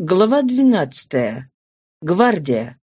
Глава 12. Гвардия.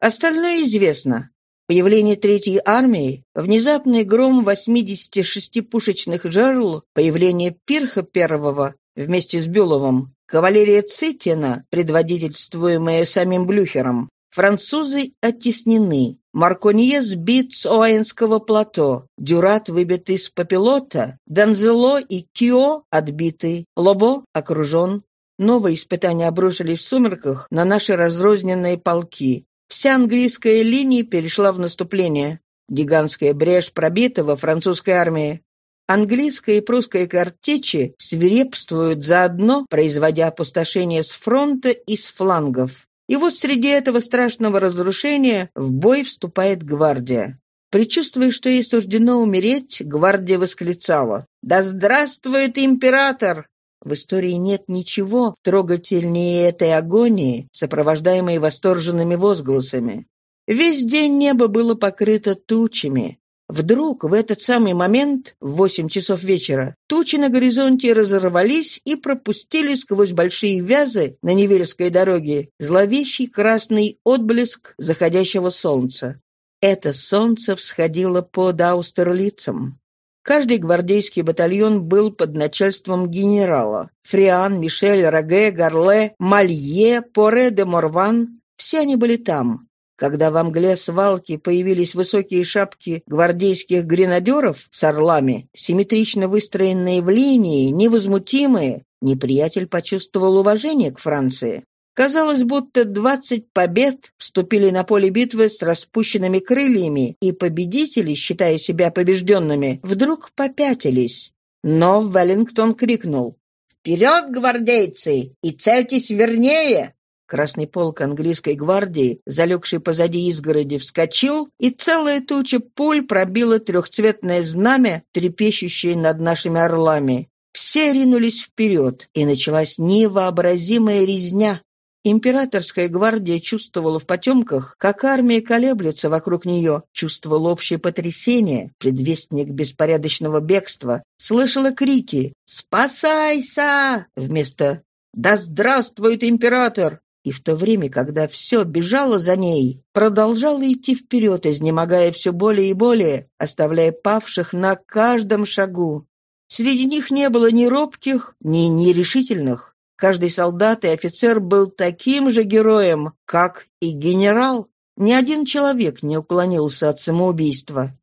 Остальное известно. Появление Третьей армии, внезапный гром 86 пушечных жерл, появление Пирха Первого вместе с Бюловым, кавалерия Цитина, предводительствуемая самим Блюхером, французы оттеснены, Марконье сбит с Оэнского плато, Дюрат выбит из Папилота, Данзело и Кио отбиты, Лобо окружен, Новые испытания обрушились в сумерках на наши разрозненные полки. Вся английская линия перешла в наступление. Гигантская брешь пробита во французской армии. Английская и прусская картечи свирепствуют заодно, производя опустошение с фронта и с флангов. И вот среди этого страшного разрушения в бой вступает гвардия. Причувствуя, что ей суждено умереть, гвардия восклицала «Да здравствует император!» В истории нет ничего трогательнее этой агонии, сопровождаемой восторженными возгласами. Весь день небо было покрыто тучами. Вдруг в этот самый момент, в восемь часов вечера, тучи на горизонте разорвались и пропустили сквозь большие вязы на Невельской дороге зловещий красный отблеск заходящего солнца. Это солнце всходило под Аустерлицем. Каждый гвардейский батальон был под начальством генерала. Фриан, Мишель, Раге, Гарле, Малье, Поре де Морван – все они были там. Когда в мгле свалки появились высокие шапки гвардейских гренадеров с орлами, симметрично выстроенные в линии, невозмутимые, неприятель почувствовал уважение к Франции. Казалось, будто двадцать побед вступили на поле битвы с распущенными крыльями, и победители, считая себя побежденными, вдруг попятились. Но Веллингтон крикнул «Вперед, гвардейцы, и цельтесь вернее!» Красный полк английской гвардии, залегший позади изгороди, вскочил, и целая туча пуль пробила трехцветное знамя, трепещущее над нашими орлами. Все ринулись вперед, и началась невообразимая резня. Императорская гвардия чувствовала в потемках, как армия колеблется вокруг нее, чувствовала общее потрясение, предвестник беспорядочного бегства, слышала крики «Спасайся!» вместо «Да здравствует император!» И в то время, когда все бежало за ней, продолжала идти вперед, изнемогая все более и более, оставляя павших на каждом шагу. Среди них не было ни робких, ни нерешительных. Каждый солдат и офицер был таким же героем, как и генерал. Ни один человек не уклонился от самоубийства.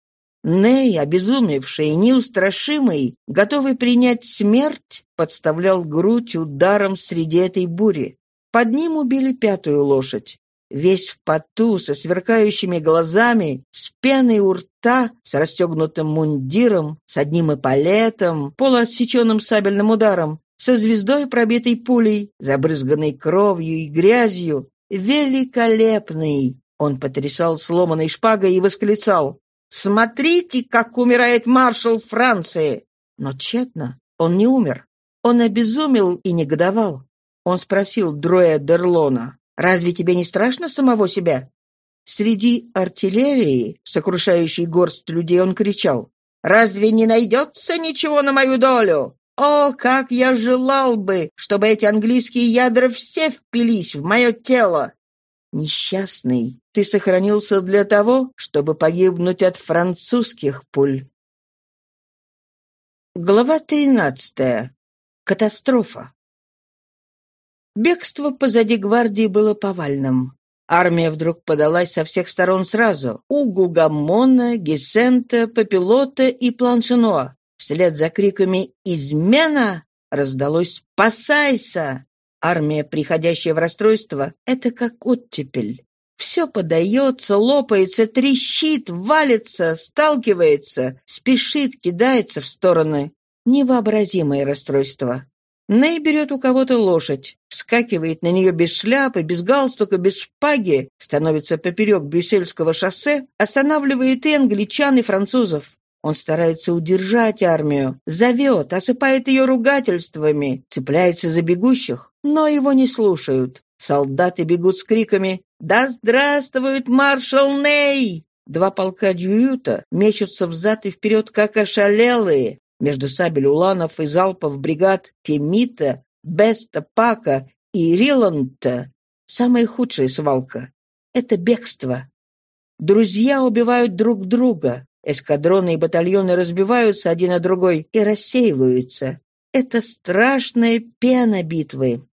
Ней, обезумевший неустрашимый, готовый принять смерть, подставлял грудь ударом среди этой бури. Под ним убили пятую лошадь. Весь в поту, со сверкающими глазами, с пеной у рта, с расстегнутым мундиром, с одним эполетом, полуотсеченным сабельным ударом, со звездой, пробитой пулей, забрызганной кровью и грязью. Великолепный! Он потрясал сломанной шпагой и восклицал. «Смотрите, как умирает маршал Франции!» Но тщетно. Он не умер. Он обезумел и негодовал. Он спросил Дроя Дерлона, «Разве тебе не страшно самого себя?» Среди артиллерии, сокрушающей горсть людей, он кричал, «Разве не найдется ничего на мою долю? О, как я желал бы, чтобы эти английские ядра все впились в мое тело! Несчастный, ты сохранился для того, чтобы погибнуть от французских пуль. Глава тринадцатая. Катастрофа. Бегство позади гвардии было повальным. Армия вдруг подалась со всех сторон сразу. У Гугамона, Гесента, Папилота и Планшенуа. Вслед за криками «Измена!» раздалось «Спасайся!». Армия, приходящая в расстройство, это как оттепель. Все подается, лопается, трещит, валится, сталкивается, спешит, кидается в стороны. Невообразимое расстройство. Ней берет у кого-то лошадь, вскакивает на нее без шляпы, без галстука, без шпаги, становится поперек брюссельского шоссе, останавливает и англичан, и французов. Он старается удержать армию, зовет, осыпает ее ругательствами, цепляется за бегущих, но его не слушают. Солдаты бегут с криками «Да здравствует маршал Ней!» Два полка Дьююта мечутся взад и вперед, как ошалелые. Между сабель уланов и залпов бригад Кемита, Беста, Пака и Риланд-то самая худшая свалка. Это бегство. Друзья убивают друг друга. Эскадроны и батальоны разбиваются один на другой и рассеиваются. Это страшная пена битвы.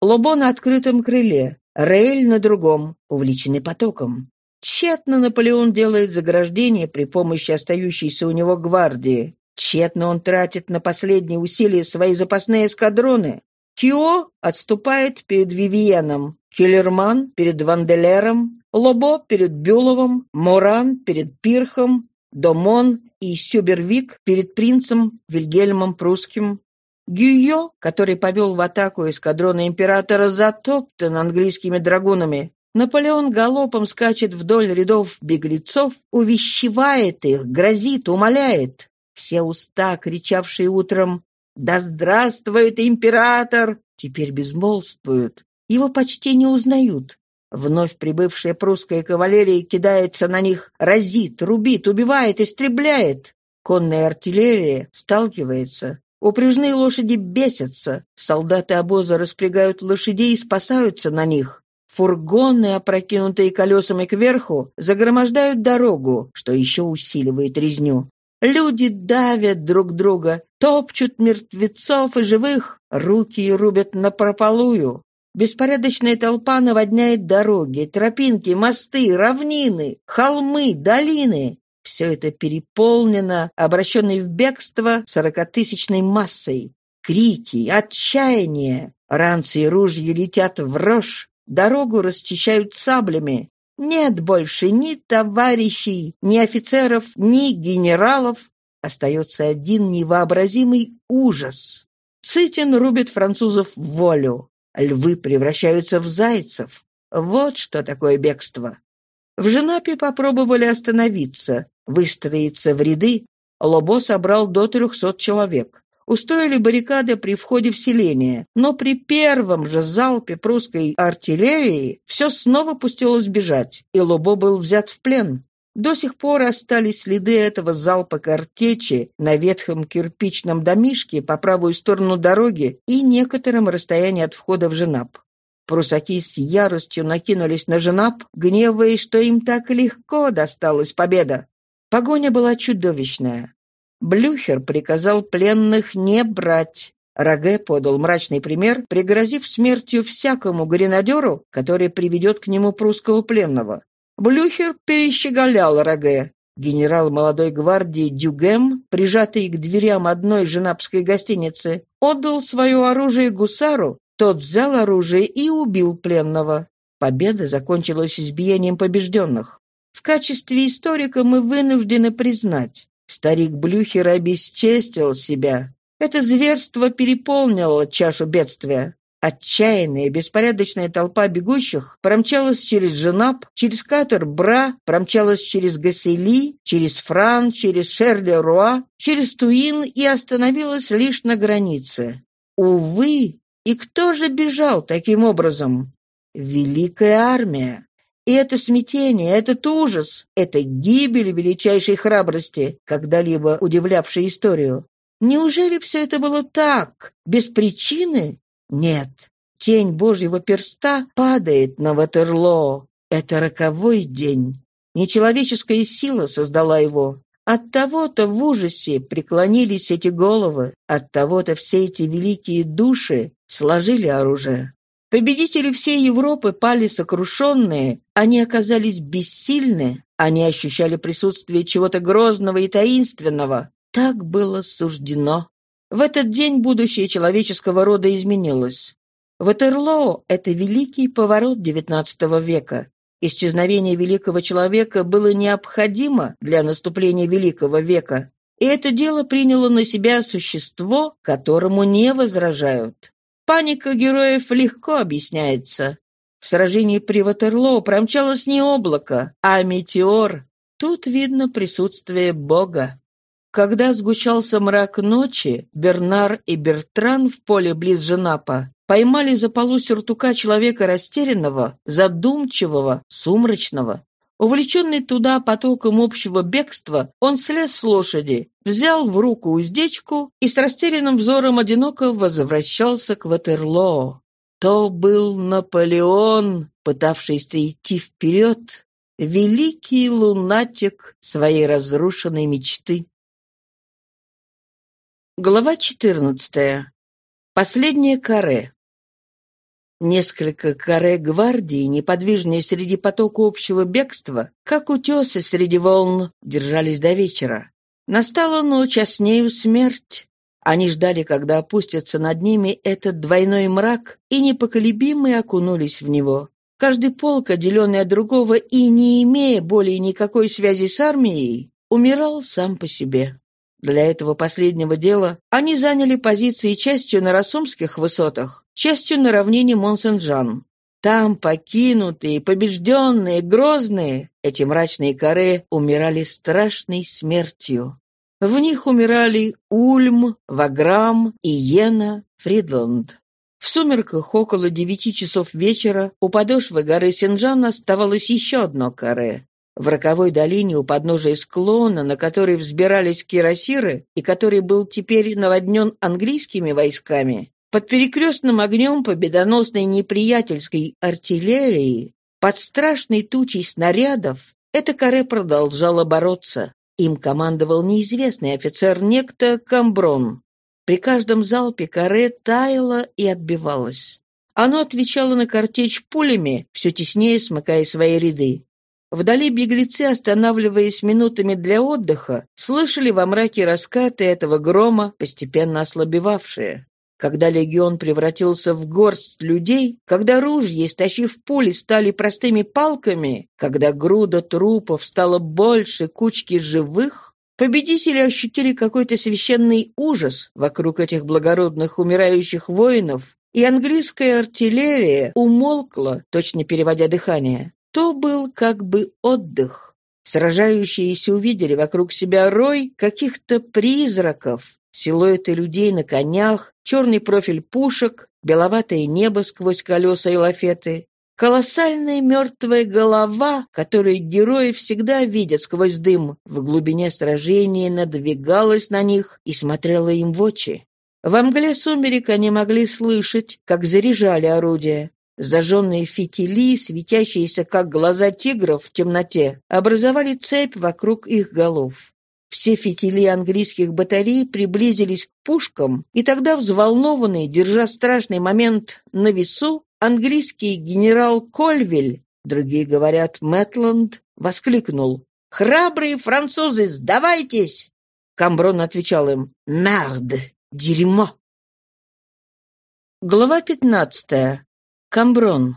Лобо на открытом крыле, Рейль на другом, увлеченный потоком. Тщетно Наполеон делает заграждение при помощи остающейся у него гвардии. Тщетно он тратит на последние усилия свои запасные эскадроны. Кио отступает перед Вивиеном, Киллерман перед Ванделером, Лобо перед Бюловым, Моран перед Пирхом, Домон и Сюбервик перед принцем Вильгельмом Прусским. Гюйо, который повел в атаку эскадрона императора, затоптан английскими драгунами. Наполеон галопом скачет вдоль рядов беглецов, увещевает их, грозит, умоляет. Все уста, кричавшие утром «Да здравствует император!» теперь безмолвствуют. Его почти не узнают. Вновь прибывшая прусская кавалерия кидается на них, разит, рубит, убивает, истребляет. Конная артиллерия сталкивается. Упряжные лошади бесятся. Солдаты обоза распрягают лошадей и спасаются на них. Фургоны, опрокинутые колесами кверху, загромождают дорогу, что еще усиливает резню. Люди давят друг друга, топчут мертвецов и живых, руки рубят напропалую. Беспорядочная толпа наводняет дороги, тропинки, мосты, равнины, холмы, долины. Все это переполнено, обращенной в бегство сорокатысячной массой. Крики, отчаяние, ранцы и ружья летят в рожь, дорогу расчищают саблями, нет больше ни товарищей, ни офицеров, ни генералов. Остается один невообразимый ужас. Цитин рубит французов волю. Львы превращаются в зайцев. Вот что такое бегство. В Женапе попробовали остановиться, выстроиться в ряды. Лобо собрал до трехсот человек устроили баррикады при входе в селение, но при первом же залпе прусской артиллерии все снова пустилось бежать, и Лобо был взят в плен. До сих пор остались следы этого залпа картечи на ветхом кирпичном домишке по правую сторону дороги и некотором расстоянии от входа в Женап. Прусаки с яростью накинулись на Женап, гневаясь, что им так легко досталась победа. Погоня была чудовищная. Блюхер приказал пленных не брать. Раге подал мрачный пример, пригрозив смертью всякому гренадеру, который приведет к нему прусского пленного. Блюхер перещеголял Раге. Генерал молодой гвардии Дюгем, прижатый к дверям одной женапской гостиницы, отдал свое оружие гусару, тот взял оружие и убил пленного. Победа закончилась избиением побежденных. В качестве историка мы вынуждены признать, Старик Блюхер обесчестил себя. Это зверство переполнило чашу бедствия. Отчаянная, беспорядочная толпа бегущих промчалась через Женап, через Катер-Бра, промчалась через Гассели, через Фран, через Шерле-Руа, через Туин и остановилась лишь на границе. Увы, и кто же бежал таким образом? Великая армия. И это смятение, этот ужас, это гибель величайшей храбрости, когда-либо удивлявшей историю. Неужели все это было так, без причины? Нет. Тень Божьего перста падает на Ватерлоо. Это роковой день. Нечеловеческая сила создала его. От того-то в ужасе преклонились эти головы, от того-то все эти великие души сложили оружие. Победители всей Европы пали сокрушенные, они оказались бессильны, они ощущали присутствие чего-то грозного и таинственного. Так было суждено. В этот день будущее человеческого рода изменилось. Ватерлоо — это великий поворот XIX века. Исчезновение великого человека было необходимо для наступления великого века. И это дело приняло на себя существо, которому не возражают. Паника героев легко объясняется. В сражении при Ватерлоо промчалось не облако, а метеор. Тут видно присутствие Бога. Когда сгущался мрак ночи, Бернар и Бертран в поле близ Женапа поймали за полу сюртука человека растерянного, задумчивого, сумрачного. Увлеченный туда потоком общего бегства, он слез с лошади, взял в руку уздечку и с растерянным взором одиноко возвращался к Ватерлоо. То был Наполеон, пытавшийся идти вперед, великий лунатик своей разрушенной мечты. Глава 14. Последнее каре. Несколько каре гвардии, неподвижные среди потока общего бегства, как утесы среди волн, держались до вечера. Настала ночь, а с нею смерть. Они ждали, когда опустится над ними этот двойной мрак, и непоколебимые окунулись в него. Каждый полк, отделенный от другого и не имея более никакой связи с армией, умирал сам по себе. Для этого последнего дела они заняли позиции частью на Рассумских высотах, частью на равнине Монсен-Жан. Там покинутые, побежденные, грозные, эти мрачные коры умирали страшной смертью. В них умирали Ульм, Ваграм, Иена, Фридланд. В сумерках около девяти часов вечера у подошвы горы Синджан оставалось еще одно каре. В роковой долине у подножия склона, на который взбирались кирасиры и который был теперь наводнен английскими войсками, под перекрестным огнем победоносной неприятельской артиллерии, под страшной тучей снарядов, эта каре продолжала бороться. Им командовал неизвестный офицер некто Камброн. При каждом залпе каре таяло и отбивалось. Оно отвечало на картечь пулями, все теснее смыкая свои ряды. Вдали беглецы, останавливаясь минутами для отдыха, слышали во мраке раскаты этого грома, постепенно ослабевавшие. Когда легион превратился в горсть людей, когда ружья, истощив пули, стали простыми палками, когда груда трупов стала больше кучки живых, победители ощутили какой-то священный ужас вокруг этих благородных умирающих воинов, и английская артиллерия умолкла, точно переводя дыхание. То был как бы отдых. Сражающиеся увидели вокруг себя рой каких-то призраков, силуэты людей на конях, черный профиль пушек, беловатое небо сквозь колеса и лафеты, колоссальная мертвая голова, которую герои всегда видят сквозь дым, в глубине сражения надвигалась на них и смотрела им в очи. В мгле сумерек они могли слышать, как заряжали орудия. Зажженные фитили, светящиеся как глаза тигров в темноте, образовали цепь вокруг их голов. Все фитили английских батарей приблизились к пушкам, и тогда взволнованный, держа страшный момент на весу, английский генерал Кольвель, другие говорят Мэтланд, воскликнул «Храбрые французы, сдавайтесь!» Камброн отвечал им «Мерд! Дерьмо!» Глава пятнадцатая. Камброн.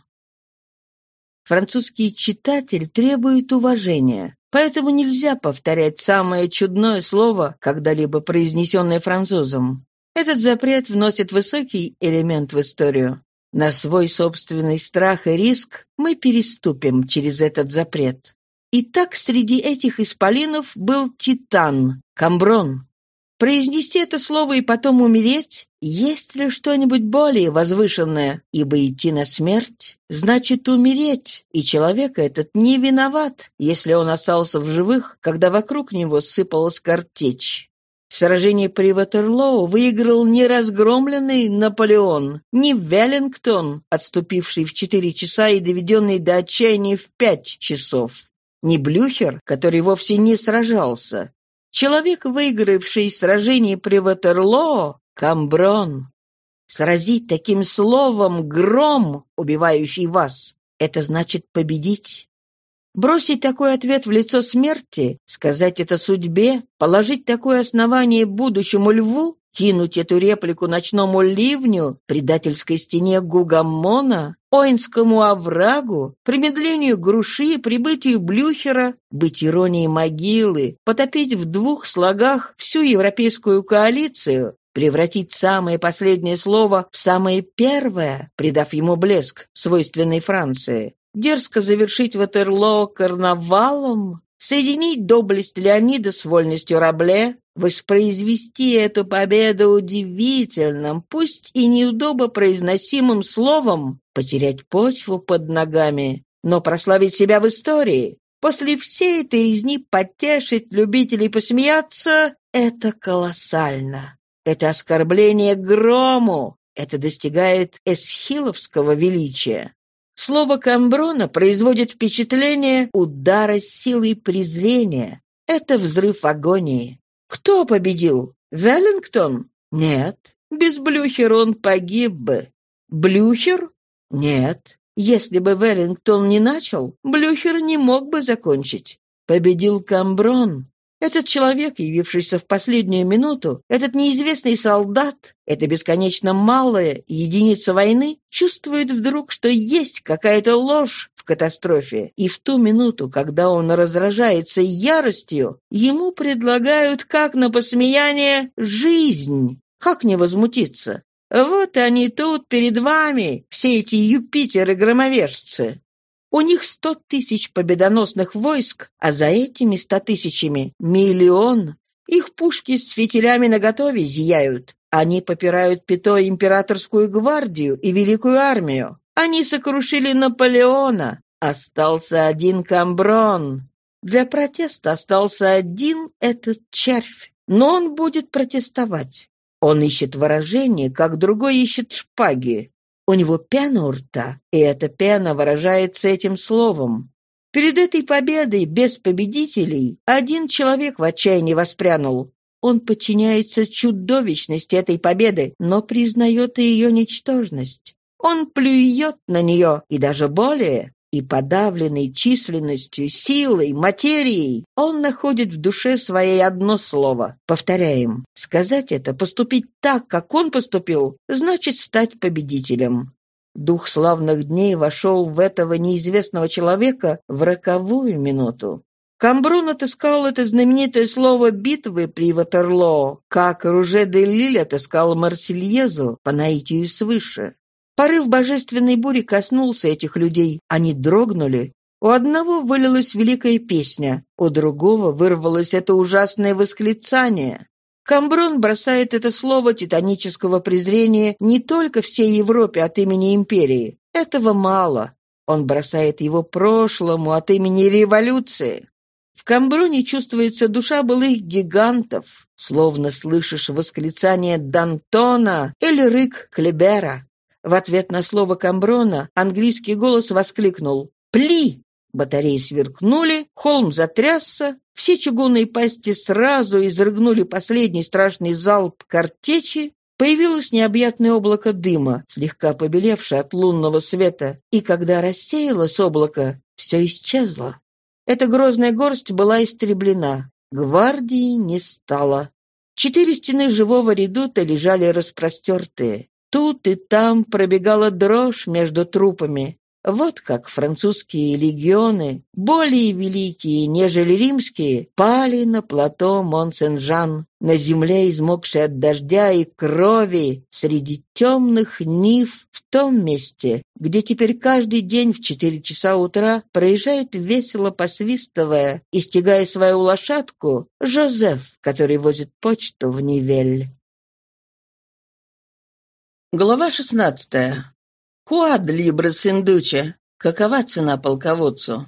Французский читатель требует уважения, поэтому нельзя повторять самое чудное слово, когда-либо произнесенное французом. Этот запрет вносит высокий элемент в историю. На свой собственный страх и риск мы переступим через этот запрет. Итак, среди этих исполинов был Титан, Камброн, Произнести это слово и потом умереть? Есть ли что-нибудь более возвышенное? Ибо идти на смерть значит умереть, и человек этот не виноват, если он остался в живых, когда вокруг него сыпалась картечь. Сражение при Ватерлоу выиграл не разгромленный Наполеон, не Веллингтон, отступивший в четыре часа и доведенный до отчаяния в пять часов, не Блюхер, который вовсе не сражался, Человек, выигравший сражение при Ватерлоо, Камброн. Сразить таким словом гром, убивающий вас, это значит победить. Бросить такой ответ в лицо смерти, сказать это судьбе, положить такое основание будущему льву, кинуть эту реплику ночному ливню, предательской стене Гугаммона, Оинскому оврагу, промедлению груши, прибытию Блюхера, быть иронией могилы, потопить в двух слогах всю европейскую коалицию, превратить самое последнее слово в самое первое, придав ему блеск, свойственный Франции, дерзко завершить Ватерлоо карнавалом, соединить доблесть Леонида с вольностью Рабле, воспроизвести эту победу удивительным, пусть и неудобно произносимым словом, потерять почву под ногами, но прославить себя в истории. После всей этой резни потешить любителей посмеяться — это колоссально. Это оскорбление грому, это достигает эсхиловского величия. Слово «камброна» производит впечатление удара силой презрения. Это взрыв агонии. Кто победил? Веллингтон? Нет. Без Блюхера он погиб бы. Блюхер? Нет. Если бы Веллингтон не начал, Блюхер не мог бы закончить. Победил Камброн. Этот человек, явившийся в последнюю минуту, этот неизвестный солдат, эта бесконечно малая единица войны, чувствует вдруг, что есть какая-то ложь в катастрофе, и в ту минуту, когда он разражается яростью, ему предлагают, как на посмеяние, жизнь. Как не возмутиться? Вот они тут перед вами, все эти Юпитеры-громовержцы. У них сто тысяч победоносных войск, а за этими ста тысячами миллион. Их пушки с фитилями наготове зияют. Они попирают пято императорскую гвардию и великую армию. Они сокрушили Наполеона. Остался один Камброн. Для протеста остался один этот червь. Но он будет протестовать. Он ищет выражение, как другой ищет шпаги. У него пена у рта, и эта пена выражается этим словом. Перед этой победой без победителей один человек в отчаянии воспрянул. Он подчиняется чудовищности этой победы, но признает и ее ничтожность. Он плюет на нее, и даже более. И подавленный численностью, силой, материей, он находит в душе своей одно слово. Повторяем, сказать это, поступить так, как он поступил, значит стать победителем. Дух славных дней вошел в этого неизвестного человека в роковую минуту. Камбрун отыскал это знаменитое слово битвы при Ватерлоо, как Руже де Лиль отыскал Марсельезу по наитию свыше. Порыв божественной бури коснулся этих людей. Они дрогнули. У одного вылилась великая песня, у другого вырвалось это ужасное восклицание. Камброн бросает это слово титанического презрения не только всей Европе от имени империи. Этого мало. Он бросает его прошлому от имени революции. В Камброне чувствуется душа былых гигантов, словно слышишь восклицание Дантона или рык Клебера. В ответ на слово Камброна английский голос воскликнул «Пли!». Батареи сверкнули, холм затрясся, все чугунные пасти сразу изрыгнули последний страшный залп картечи, Появилось необъятное облако дыма, слегка побелевшее от лунного света, и когда рассеялось облако, все исчезло. Эта грозная горсть была истреблена. Гвардии не стало. Четыре стены живого редута лежали распростертые. Тут и там пробегала дрожь между трупами. Вот как французские легионы, более великие, нежели римские, пали на плато Мон-Сен-Жан, на земле, измокшей от дождя и крови, среди темных нив в том месте, где теперь каждый день в четыре часа утра проезжает весело посвистывая и свою лошадку Жозеф, который возит почту в Нивель. Глава шестнадцатая. Куад либрес индуча. Какова цена полководцу?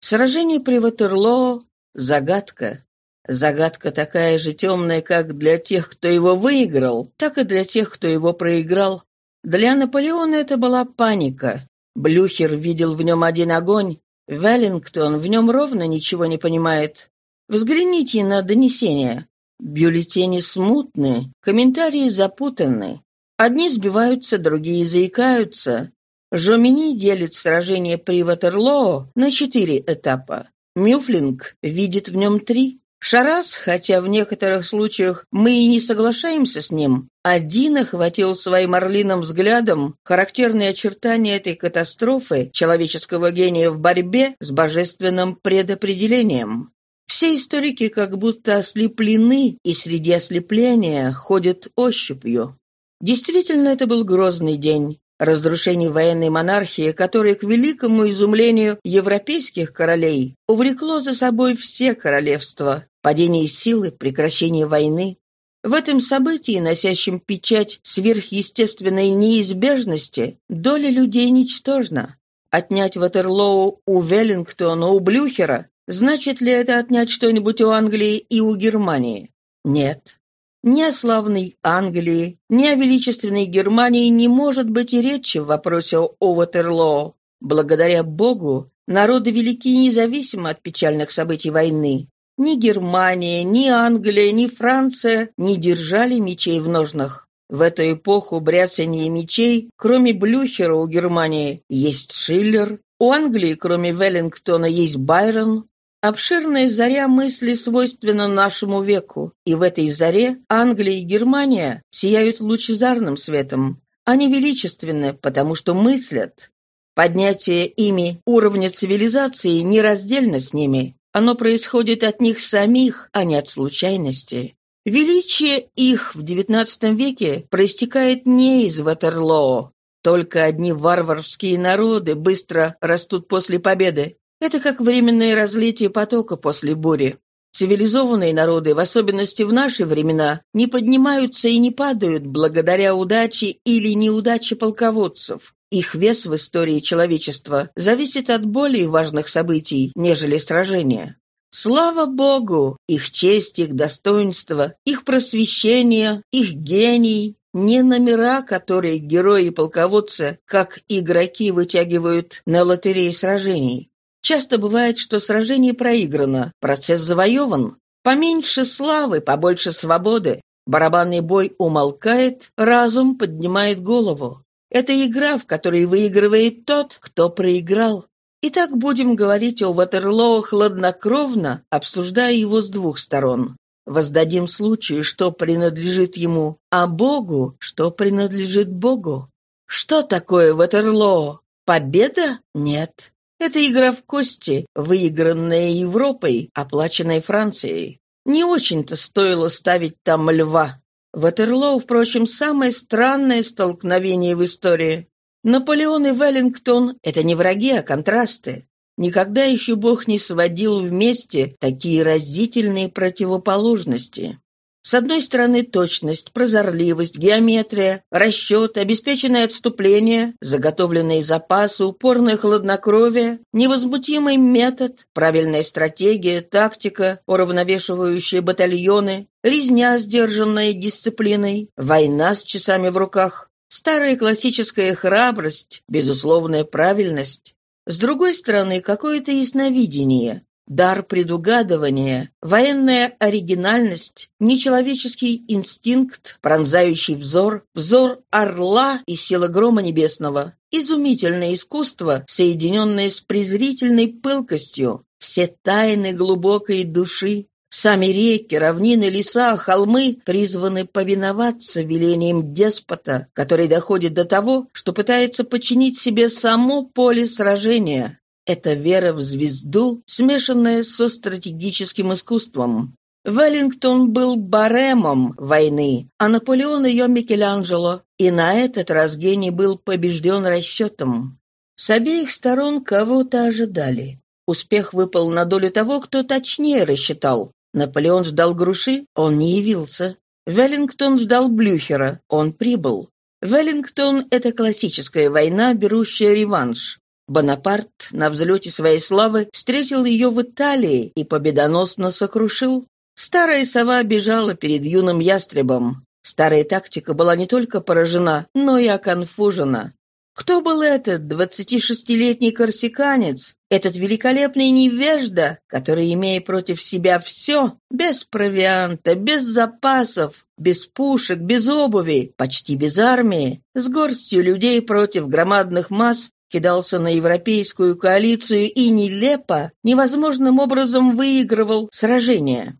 Сражение при Ватерлоо — загадка. Загадка такая же темная, как для тех, кто его выиграл, так и для тех, кто его проиграл. Для Наполеона это была паника. Блюхер видел в нем один огонь. Веллингтон в нем ровно ничего не понимает. Взгляните на донесения. Бюллетени смутны, комментарии запутаны. Одни сбиваются, другие заикаются. Жомини делит сражение при Ватерлоо на четыре этапа. Мюфлинг видит в нем три. Шарас, хотя в некоторых случаях мы и не соглашаемся с ним, один охватил своим орлиным взглядом характерные очертания этой катастрофы человеческого гения в борьбе с божественным предопределением. Все историки как будто ослеплены, и среди ослепления ходят ощупью. Действительно, это был грозный день. Разрушение военной монархии, которое, к великому изумлению европейских королей, увлекло за собой все королевства, падение силы, прекращение войны. В этом событии, носящем печать сверхъестественной неизбежности, доля людей ничтожна. Отнять Ватерлоу у Веллингтона, у Блюхера Значит ли это отнять что-нибудь у Англии и у Германии? Нет. Ни о славной Англии, ни о величественной Германии не может быть и речи в вопросе о Ватерлоо. Благодаря Богу, народы велики независимо от печальных событий войны. Ни Германия, ни Англия, ни Франция не держали мечей в ножнах. В эту эпоху бряцания мечей, кроме Блюхера у Германии, есть Шиллер, у Англии, кроме Веллингтона, есть Байрон, Обширная заря мысли свойственна нашему веку, и в этой заре Англия и Германия сияют лучезарным светом. Они величественны, потому что мыслят. Поднятие ими уровня цивилизации нераздельно с ними. Оно происходит от них самих, а не от случайности. Величие их в XIX веке проистекает не из Ватерлоо. Только одни варварские народы быстро растут после победы. Это как временное разлитие потока после бури. Цивилизованные народы, в особенности в наши времена, не поднимаются и не падают благодаря удаче или неудаче полководцев. Их вес в истории человечества зависит от более важных событий, нежели сражения. Слава Богу! Их честь, их достоинство, их просвещение, их гений не номера, которые герои и полководцы, как игроки, вытягивают на лотерее сражений. Часто бывает, что сражение проиграно, процесс завоеван. Поменьше славы, побольше свободы. Барабанный бой умолкает, разум поднимает голову. Это игра, в которой выигрывает тот, кто проиграл. Итак, будем говорить о Ватерлоо хладнокровно, обсуждая его с двух сторон. Воздадим случаю, что принадлежит ему, а Богу, что принадлежит Богу. Что такое Ватерлоо? Победа? Нет. Это игра в кости, выигранная Европой, оплаченная Францией. Не очень-то стоило ставить там льва. Ватерлоу, впрочем, самое странное столкновение в истории. Наполеон и Веллингтон — это не враги, а контрасты. Никогда еще Бог не сводил вместе такие разительные противоположности. С одной стороны, точность, прозорливость, геометрия, расчет, обеспеченное отступление, заготовленные запасы, упорное хладнокровие, невозмутимый метод, правильная стратегия, тактика, уравновешивающие батальоны, резня, сдержанная дисциплиной, война с часами в руках, старая классическая храбрость, безусловная правильность. С другой стороны, какое-то ясновидение, дар предугадывания, военная оригинальность, нечеловеческий инстинкт, пронзающий взор, взор орла и сила грома небесного, изумительное искусство, соединенное с презрительной пылкостью, все тайны глубокой души, Сами реки, равнины, леса, холмы призваны повиноваться велениям деспота, который доходит до того, что пытается подчинить себе само поле сражения. Это вера в звезду, смешанная со стратегическим искусством. Веллингтон был баремом войны, а Наполеон ее Микеланджело, и на этот раз гений был побежден расчетом. С обеих сторон кого-то ожидали. Успех выпал на долю того, кто точнее рассчитал. Наполеон ждал Груши, он не явился. Веллингтон ждал Блюхера, он прибыл. Веллингтон — это классическая война, берущая реванш. Бонапарт на взлете своей славы встретил ее в Италии и победоносно сокрушил. Старая сова бежала перед юным ястребом. Старая тактика была не только поражена, но и оконфужена. Кто был этот двадцатишестилетний корсиканец, этот великолепный невежда, который, имея против себя все, без провианта, без запасов, без пушек, без обуви, почти без армии, с горстью людей против громадных масс, кидался на европейскую коалицию и нелепо, невозможным образом выигрывал сражение.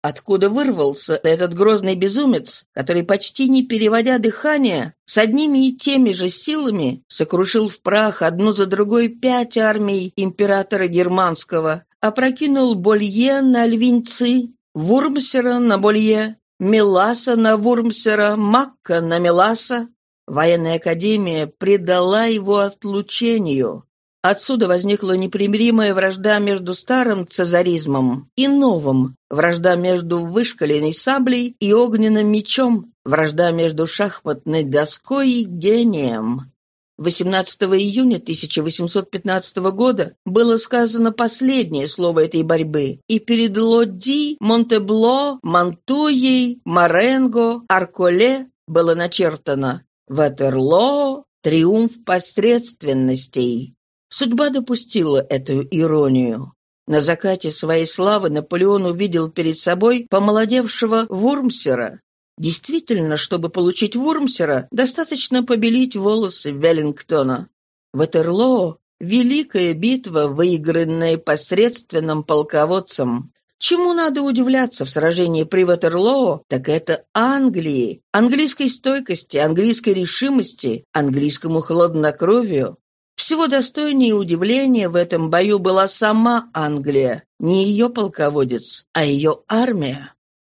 Откуда вырвался этот грозный безумец, который, почти не переводя дыхание, с одними и теми же силами сокрушил в прах одну за другой пять армий императора германского, опрокинул Болье на Львинцы, Вурмсера на Болье, Меласа на Вурмсера, Макка на Меласа, Военная академия предала его отлучению. Отсюда возникла непримиримая вражда между старым цезаризмом и новым, вражда между вышкаленной саблей и огненным мечом, вражда между шахматной доской и гением. 18 июня 1815 года было сказано последнее слово этой борьбы, и перед Лодди, Монтебло, Мантуей, Маренго, Арколе было начертано «Ватерлоо. Триумф посредственностей». Судьба допустила эту иронию. На закате своей славы Наполеон увидел перед собой помолодевшего Вурмсера. Действительно, чтобы получить Вурмсера, достаточно побелить волосы Веллингтона. Ватерлоо — великая битва, выигранная посредственным полководцем. Чему надо удивляться в сражении при Ватерлоо, так это Англии, английской стойкости, английской решимости, английскому хладнокровию. Всего достойнее удивления в этом бою была сама Англия, не ее полководец, а ее армия.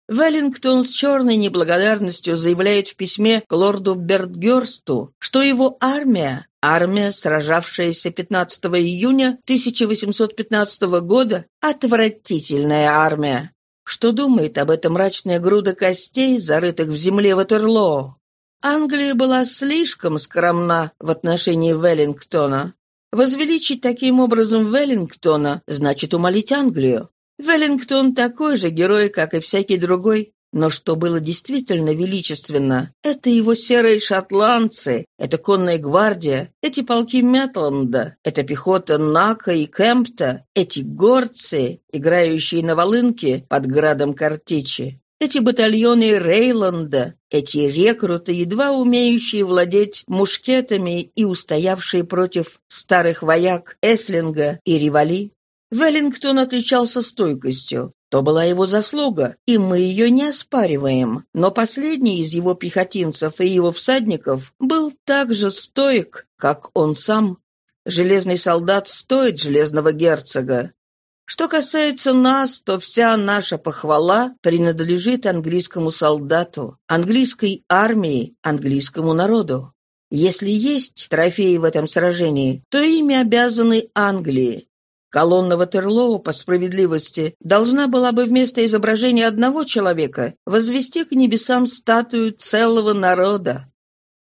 Веллингтон с черной неблагодарностью заявляет в письме к лорду Бертгерсту, что его армия, армия, сражавшаяся 15 июня 1815 года, отвратительная армия. Что думает об этом мрачная груда костей, зарытых в земле Ватерлоо? Англия была слишком скромна в отношении Веллингтона. Возвеличить таким образом Веллингтона значит умолить Англию. Веллингтон такой же герой, как и всякий другой. Но что было действительно величественно, это его серые шотландцы, это конная гвардия, эти полки Мэтланда, это пехота Нака и Кемпта, эти горцы, играющие на волынке под градом картечи. Эти батальоны Рейланда, эти рекруты, едва умеющие владеть мушкетами и устоявшие против старых вояк Эслинга и Ривали. Веллингтон отличался стойкостью. То была его заслуга, и мы ее не оспариваем. Но последний из его пехотинцев и его всадников был так же стоек, как он сам. Железный солдат стоит железного герцога. Что касается нас, то вся наша похвала принадлежит английскому солдату, английской армии, английскому народу. Если есть трофеи в этом сражении, то ими обязаны Англии. Колонна Ватерлоу, по справедливости, должна была бы вместо изображения одного человека возвести к небесам статую целого народа.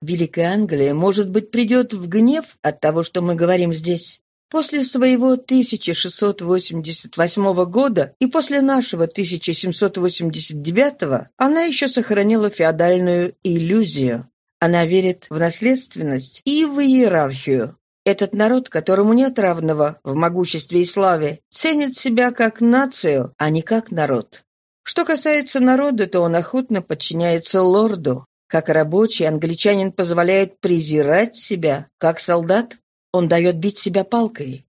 Великая Англия, может быть, придет в гнев от того, что мы говорим здесь. После своего 1688 года и после нашего 1789 она еще сохранила феодальную иллюзию. Она верит в наследственность и в иерархию. Этот народ, которому нет равного в могуществе и славе, ценит себя как нацию, а не как народ. Что касается народа, то он охотно подчиняется лорду. Как рабочий, англичанин позволяет презирать себя, как солдат он дает бить себя палкой.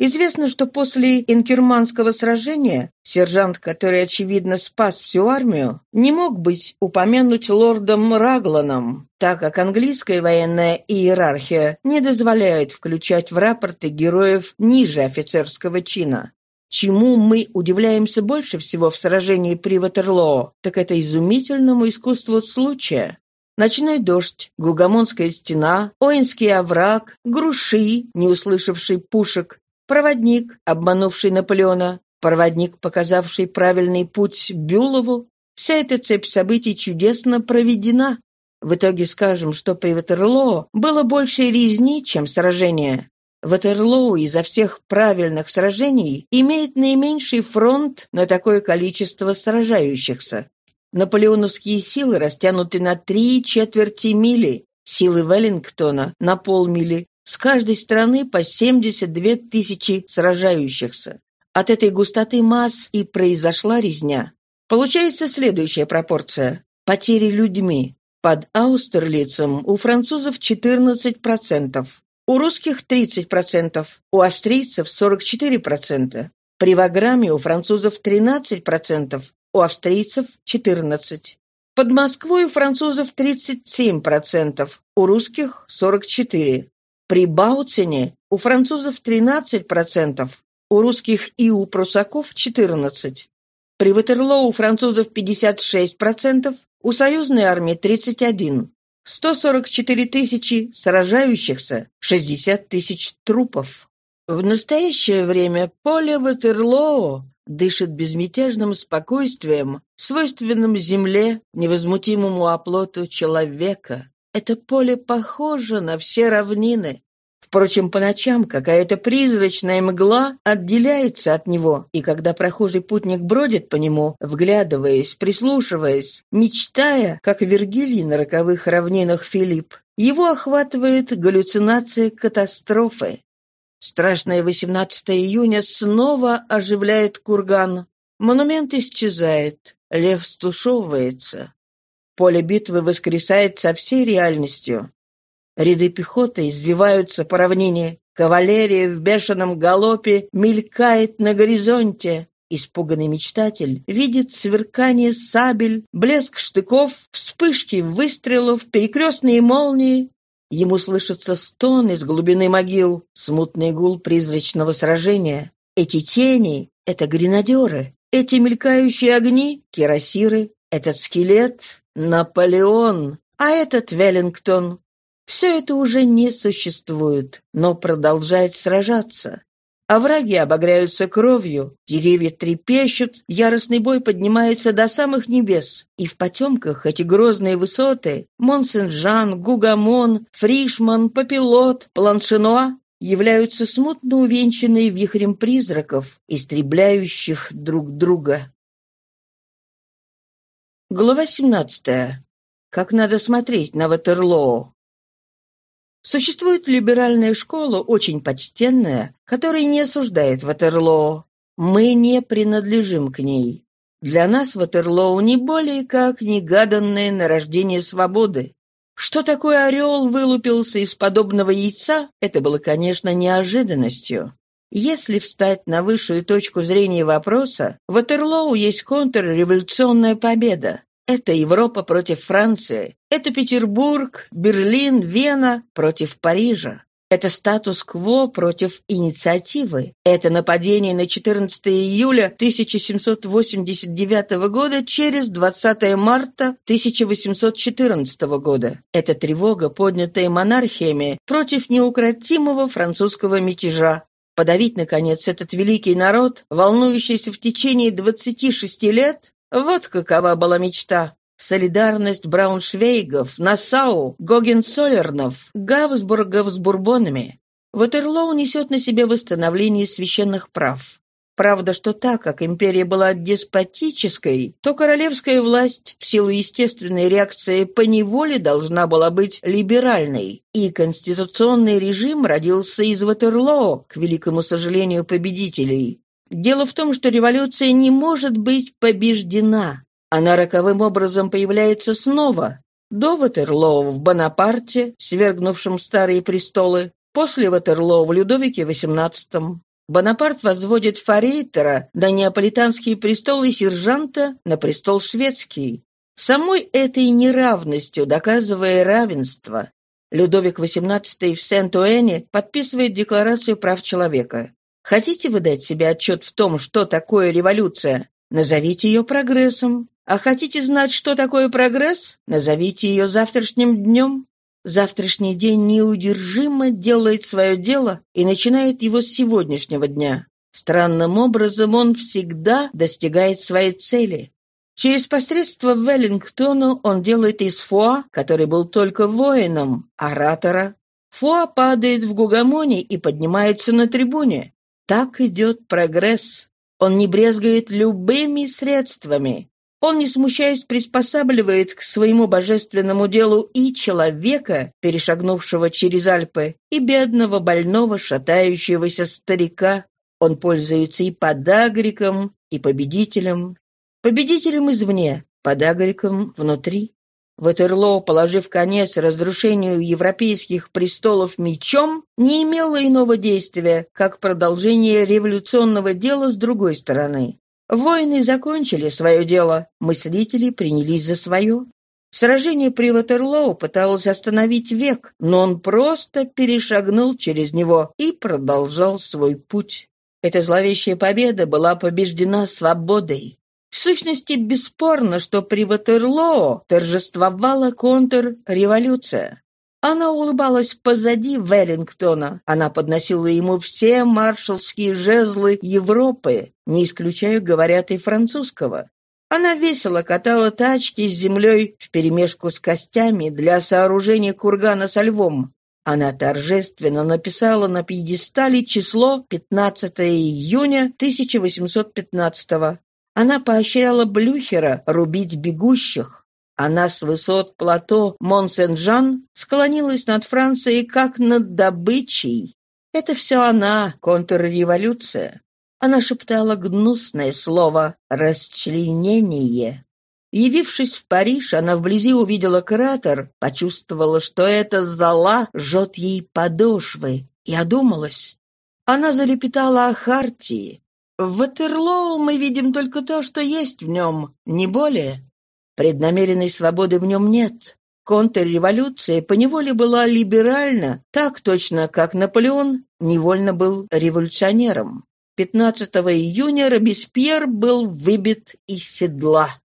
Известно, что после Инкерманского сражения сержант, который, очевидно, спас всю армию, не мог быть упомянут лордом Рагланом, так как английская военная иерархия не дозволяет включать в рапорты героев ниже офицерского чина. Чему мы удивляемся больше всего в сражении при Ватерлоо, так это изумительному искусству случая. Ночной дождь, Гугамонская стена, Оинский овраг, Груши, не услышавший пушек, проводник, обманувший Наполеона, проводник, показавший правильный путь Бюлову. Вся эта цепь событий чудесно проведена. В итоге скажем, что при Ватерлоо было больше резни, чем сражения. Ватерлоу изо всех правильных сражений имеет наименьший фронт на такое количество сражающихся. Наполеоновские силы растянуты на три четверти мили, силы Веллингтона — на полмили, с каждой стороны по 72 тысячи сражающихся. От этой густоты масс и произошла резня. Получается следующая пропорция. Потери людьми. Под Аустерлицем у французов 14%, у русских 30%, у австрийцев 44%. При Ваграме у французов 13%, у австрийцев – 14. Под Москвой у французов 37%, у русских – 44%. При Бауцине у французов 13%, у русских и у прусаков – 14%. При Ватерлоо у французов 56%, у союзной армии – 31%. 144 тысячи сражающихся, 60 тысяч трупов. В настоящее время поле Ватерлоо дышит безмятежным спокойствием, свойственным земле, невозмутимому оплоту человека. Это поле похоже на все равнины. Впрочем, по ночам какая-то призрачная мгла отделяется от него, и когда прохожий путник бродит по нему, вглядываясь, прислушиваясь, мечтая, как Вергилий на роковых равнинах Филипп, его охватывает галлюцинация катастрофы. Страшное 18 июня снова оживляет курган. Монумент исчезает, лев стушевывается. Поле битвы воскресает со всей реальностью. Ряды пехоты извиваются по равнине. Кавалерия в бешеном галопе мелькает на горизонте. Испуганный мечтатель видит сверкание сабель, блеск штыков, вспышки выстрелов, перекрестные молнии. Ему слышится стон из глубины могил, смутный гул призрачного сражения. Эти тени — это гренадеры. Эти мелькающие огни — кирасиры. Этот скелет — Наполеон. А этот Веллингтон все это уже не существует, но продолжает сражаться. Овраги обогряются кровью, деревья трепещут, яростный бой поднимается до самых небес. И в потемках эти грозные высоты — Монсен-Жан, Гугамон, Фришман, Папилот, Планшенуа — являются смутно увенчанные вихрем призраков, истребляющих друг друга. Глава 17. Как надо смотреть на Ватерлоо. Существует либеральная школа, очень почтенная, которая не осуждает Ватерлоо. Мы не принадлежим к ней. Для нас Ватерлоу не более как негаданное нарождение свободы. Что такое орел вылупился из подобного яйца, это было, конечно, неожиданностью. Если встать на высшую точку зрения вопроса, Ватерлоу есть контрреволюционная победа. Это Европа против Франции. Это Петербург, Берлин, Вена против Парижа. Это статус-кво против инициативы. Это нападение на 14 июля 1789 года через 20 марта 1814 года. Это тревога, поднятая монархиями против неукротимого французского мятежа. Подавить, наконец, этот великий народ, волнующийся в течение 26 лет, вот какова была мечта. Солидарность Брауншвейгов, Нассау, Гогенцоллернов, Габсбургов с бурбонами. Ватерлоу несет на себе восстановление священных прав. Правда, что так как империя была деспотической, то королевская власть в силу естественной реакции по неволе должна была быть либеральной, и конституционный режим родился из Ватерлоо, к великому сожалению победителей. Дело в том, что революция не может быть побеждена. Она роковым образом появляется снова. До Ватерлоо в Бонапарте, свергнувшем старые престолы, после Ватерлоо в Людовике XVIII. Бонапарт возводит форейтера на неаполитанский престол и сержанта на престол шведский. Самой этой неравностью доказывая равенство, Людовик XVIII в Сент-Уэне подписывает Декларацию прав человека. Хотите вы дать себе отчет в том, что такое революция? Назовите ее прогрессом. А хотите знать, что такое прогресс? Назовите ее завтрашним днем. Завтрашний день неудержимо делает свое дело и начинает его с сегодняшнего дня. Странным образом он всегда достигает своей цели. Через посредство Веллингтона он делает из Фуа, который был только воином, оратора. Фуа падает в гугамоне и поднимается на трибуне. Так идет прогресс. Он не брезгает любыми средствами. Он, не смущаясь, приспосабливает к своему божественному делу и человека, перешагнувшего через Альпы, и бедного, больного, шатающегося старика. Он пользуется и подагриком, и победителем. Победителем извне, подагриком внутри. Ватерлоо, положив конец разрушению европейских престолов мечом, не имело иного действия, как продолжение революционного дела с другой стороны. Воины закончили свое дело, мыслители принялись за свое. Сражение при Ватерлоу пыталось остановить век, но он просто перешагнул через него и продолжал свой путь. Эта зловещая победа была побеждена свободой. В сущности, бесспорно, что при Ватерлоо торжествовала контрреволюция. Она улыбалась позади Веллингтона. Она подносила ему все маршалские жезлы Европы, не исключая, говорят, и французского. Она весело катала тачки с землей вперемешку с костями для сооружения кургана со львом. Она торжественно написала на пьедестале число 15 июня 1815 -го. Она поощряла Блюхера рубить бегущих. Она с высот плато Мон-Сен-Жан склонилась над Францией как над добычей. Это все она, контрреволюция. Она шептала гнусное слово «расчленение». Явившись в Париж, она вблизи увидела кратер, почувствовала, что эта зола жжет ей подошвы, и одумалась. Она залепетала о Хартии. В Ватерлоу мы видим только то, что есть в нем, не более. Преднамеренной свободы в нем нет. Контрреволюция поневоле была либеральна, так точно, как Наполеон невольно был революционером. 15 июня Робеспьер был выбит из седла.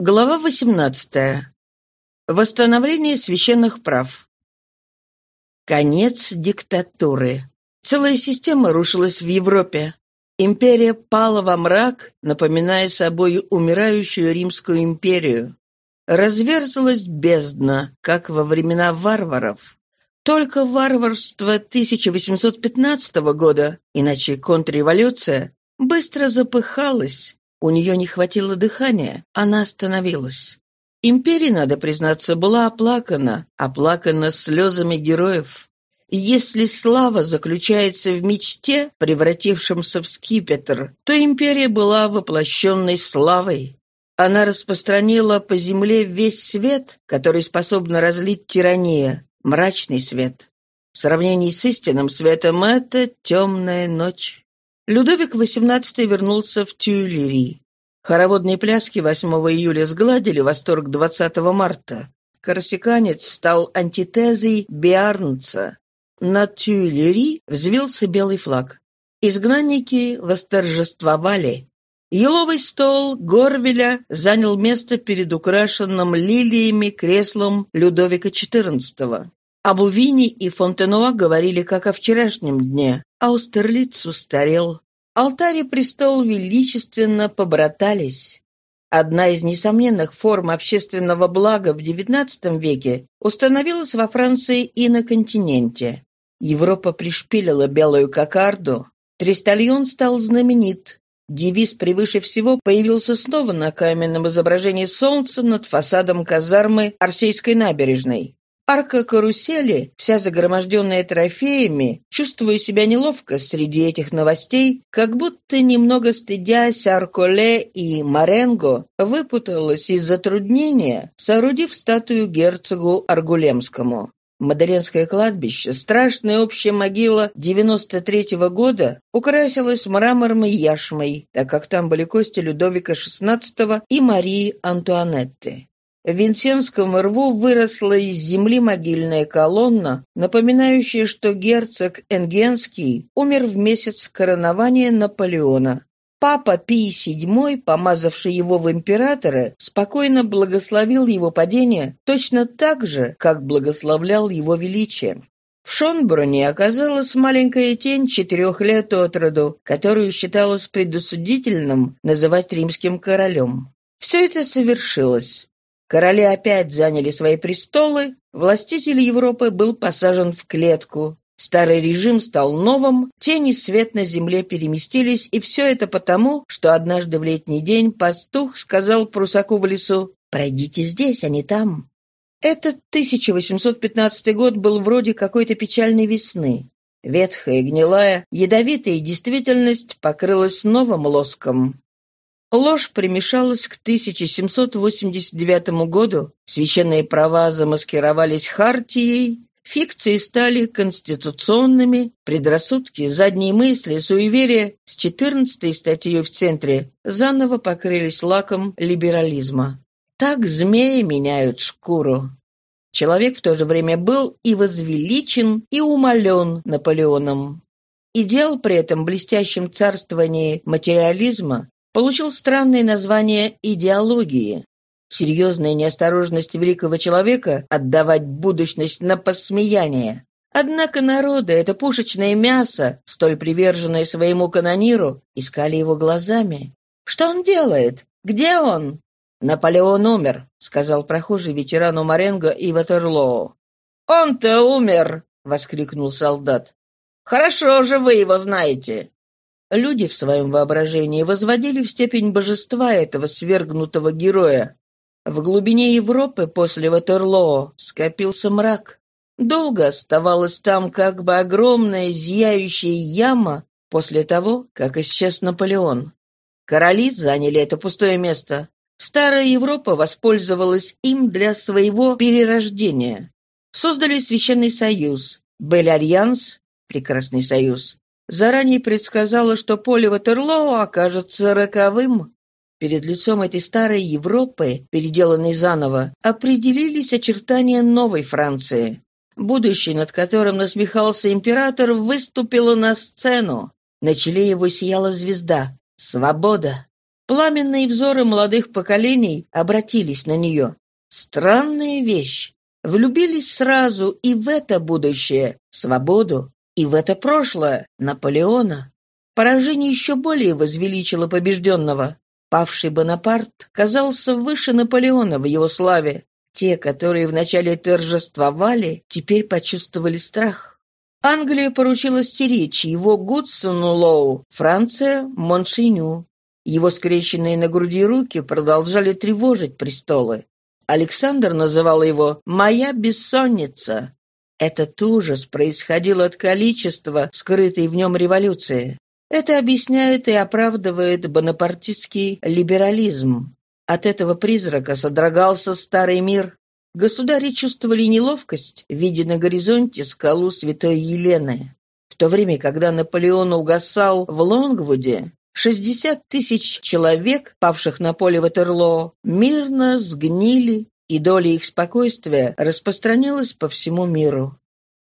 Глава 18. Восстановление священных прав. Конец диктатуры. Целая система рушилась в Европе. Империя пала во мрак, напоминая собой умирающую Римскую империю. Разверзлась бездна, как во времена варваров. Только варварство 1815 года, иначе контрреволюция, быстро запыхалась, у нее не хватило дыхания, она остановилась. Империя, надо признаться, была оплакана, оплакана слезами героев. Если слава заключается в мечте, превратившемся в скипетр, то империя была воплощенной славой. Она распространила по земле весь свет, который способна разлить тирания, мрачный свет. В сравнении с истинным светом это темная ночь. Людовик XVIII вернулся в Тюильри. Хороводные пляски 8 июля сгладили восторг 20 марта. Корсиканец стал антитезой Биарнца. На Тюильри взвился белый флаг. Изгнанники восторжествовали. Еловый стол Горвеля занял место перед украшенным лилиями креслом Людовика XIV. Об Увине и Фонтенуа говорили как о вчерашнем дне. Аустерлиц устарел. Алтарь и престол величественно побратались. Одна из несомненных форм общественного блага в XIX веке установилась во Франции и на континенте. Европа пришпилила белую кокарду, Тристальон стал знаменит. Девиз «Превыше всего» появился снова на каменном изображении солнца над фасадом казармы Арсейской набережной. Арка карусели, вся загроможденная трофеями, чувствуя себя неловко среди этих новостей, как будто немного стыдясь Арколе и Маренго, выпуталась из затруднения, соорудив статую герцогу Аргулемскому. Мадаленское кладбище, страшная общая могила 93-го года, украсилась мраморной яшмой, так как там были кости Людовика XVI и Марии Антуанетты. В Винсенском рву выросла из земли могильная колонна, напоминающая, что герцог Энгенский умер в месяц коронования Наполеона. Папа Пий VII, помазавший его в императоры, спокойно благословил его падение точно так же, как благословлял его величие. В Шонбруне оказалась маленькая тень четырех лет от роду, которую считалось предосудительным называть римским королем. Все это совершилось. Короли опять заняли свои престолы, властитель Европы был посажен в клетку. Старый режим стал новым, тени свет на земле переместились, и все это потому, что однажды в летний день пастух сказал прусаку в лесу «Пройдите здесь, а не там». Этот 1815 год был вроде какой-то печальной весны. Ветхая, гнилая, ядовитая действительность покрылась новым лоском. Ложь примешалась к 1789 году, священные права замаскировались хартией, фикции стали конституционными, предрассудки, задние мысли, суеверия с 14 статьей в центре заново покрылись лаком либерализма. Так змеи меняют шкуру. Человек в то же время был и возвеличен, и умолен Наполеоном. Идеал при этом блестящем царствовании материализма получил странное название идеологии. Серьезная неосторожность великого человека отдавать будущность на посмеяние. Однако народы, это пушечное мясо, столь приверженное своему канониру, искали его глазами. Что он делает? Где он?» «Наполеон умер», — сказал прохожий ветерану Маренго и Ватерлоо. «Он-то умер!» — воскликнул солдат. «Хорошо же вы его знаете!» Люди в своем воображении возводили в степень божества этого свергнутого героя. В глубине Европы после Ватерлоо скопился мрак. Долго оставалась там как бы огромная зияющая яма после того, как исчез Наполеон. Короли заняли это пустое место. Старая Европа воспользовалась им для своего перерождения. Создали Священный Союз, Бель-Альянс, Прекрасный Союз. Заранее предсказала, что поле Ватерлоо окажется роковым. Перед лицом этой старой Европы, переделанной заново, определились очертания новой Франции. Будущее, над которым насмехался император, выступило на сцену. На челе его сияла звезда — свобода. Пламенные взоры молодых поколений обратились на нее. Странная вещь. Влюбились сразу и в это будущее, свободу, и в это прошлое, Наполеона. Поражение еще более возвеличило побежденного. Павший Бонапарт казался выше Наполеона в его славе. Те, которые вначале торжествовали, теперь почувствовали страх. Англия поручила стеречь его Гудсону Лоу, Франция — Моншеню. Его скрещенные на груди руки продолжали тревожить престолы. Александр называл его «моя бессонница». Этот ужас происходил от количества, скрытой в нем революции. Это объясняет и оправдывает бонапартистский либерализм. От этого призрака содрогался старый мир. Государи чувствовали неловкость, видя на горизонте скалу святой Елены. В то время, когда Наполеон угасал в Лонгвуде, Шестьдесят тысяч человек, павших на поле Ватерлоо, мирно сгнили, и доля их спокойствия распространилась по всему миру.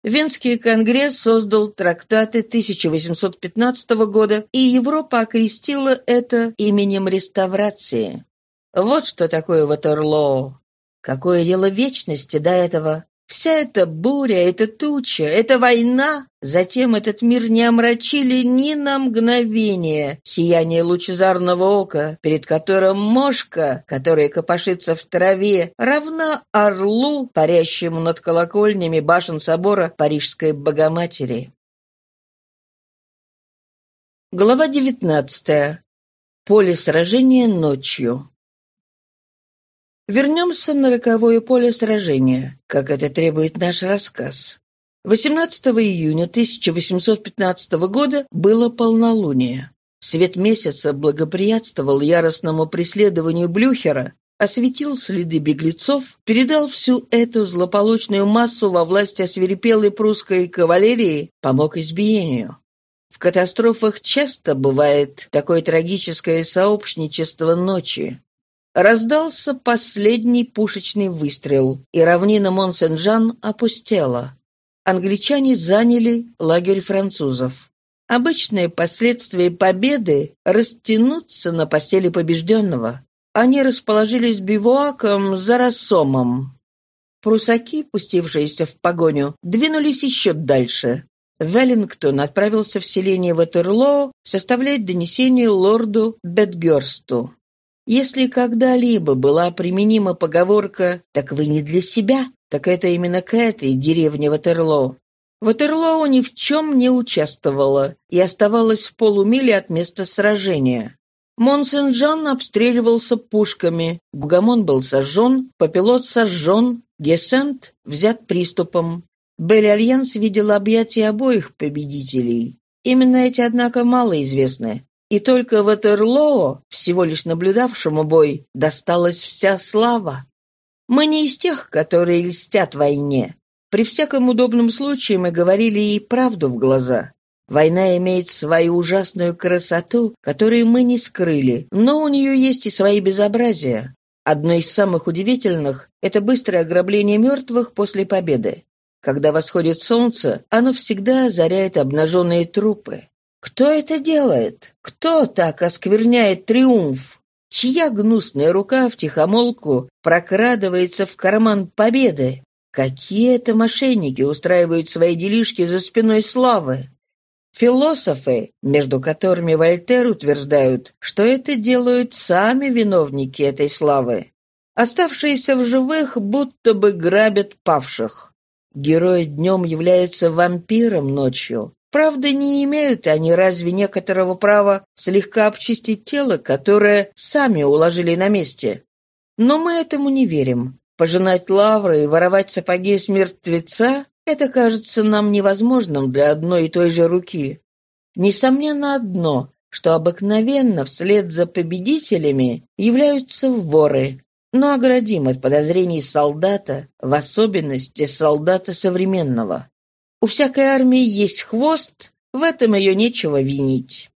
Венский конгресс создал трактаты 1815 года, и Европа окрестила это именем реставрации. Вот что такое Ватерлоо. Какое дело вечности до этого. Вся эта буря, эта туча, эта война, затем этот мир не омрачили ни на мгновение сияние лучезарного ока, перед которым мошка, которая копошится в траве, равна орлу, парящему над колокольнями башен собора Парижской Богоматери. Глава девятнадцатая. Поле сражения ночью. Вернемся на роковое поле сражения, как это требует наш рассказ. 18 июня 1815 года было полнолуние. Свет месяца благоприятствовал яростному преследованию Блюхера, осветил следы беглецов, передал всю эту злополучную массу во власть освирепелой прусской кавалерии, помог избиению. В катастрофах часто бывает такое трагическое сообщничество ночи. Раздался последний пушечный выстрел, и равнина Монсен-Жан опустела. Англичане заняли лагерь французов. Обычные последствия победы растянутся на постели побежденного. Они расположились бивуаком за рассомом. Прусаки, пустившиеся в погоню, двинулись еще дальше. Веллингтон отправился в селение Ватерлоо составлять донесение лорду Бетгерсту. Если когда-либо была применима поговорка «так вы не для себя», так это именно к этой деревне Ватерлоо. Ватерлоо ни в чем не участвовала и оставалась в полумиле от места сражения. Мон-Сен-Жан обстреливался пушками, Гугомон был сожжен, Папелот сожжен, Ге-Сент взят приступом. Бель-Альянс видел объятия обоих победителей. Имена эти, однако, мало известны. И только Ватерлоо, всего лишь наблюдавшему бой, досталась вся слава. Мы не из тех, которые льстят войне. При всяком удобном случае мы говорили ей правду в глаза. Война имеет свою ужасную красоту, которую мы не скрыли, но у нее есть и свои безобразия. Одно из самых удивительных – это быстрое ограбление мертвых после победы. Когда восходит солнце, оно всегда озаряет обнаженные трупы. Кто это делает? Кто так оскверняет триумф? Чья гнусная рука втихомолку прокрадывается в карман победы? Какие это мошенники устраивают свои делишки за спиной славы? Философы, между которыми Вольтер утверждают, что это делают сами виновники этой славы. Оставшиеся в живых будто бы грабят павших. Герой днем является вампиром ночью. Правда, не имеют они разве некоторого права слегка обчистить тело, которое сами уложили на месте. Но мы этому не верим. Пожинать лавры и воровать сапоги с мертвеца — это кажется нам невозможным для одной и той же руки. Несомненно одно, что обыкновенно вслед за победителями являются воры, но оградим от подозрений солдата, в особенности солдата современного. У всякой армии есть хвост, в этом ее нечего винить.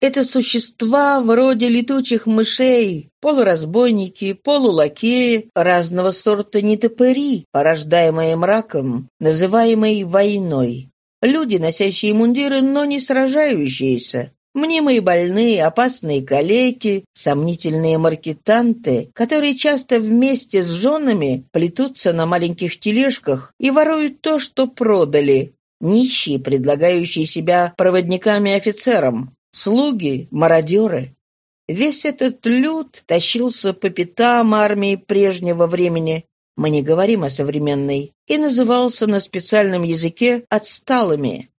Это существа вроде летучих мышей, полуразбойники, полулакеи, разного сорта нетопыри, порождаемые мраком, называемые войной. Люди, носящие мундиры, но не сражающиеся, Мнимые больные, опасные калеки, сомнительные маркетанты, которые часто вместе с женами плетутся на маленьких тележках и воруют то, что продали. Нищие, предлагающие себя проводниками офицерам. Слуги, мародеры. Весь этот люд тащился по пятам армии прежнего времени, мы не говорим о современной, и назывался на специальном языке «отсталыми».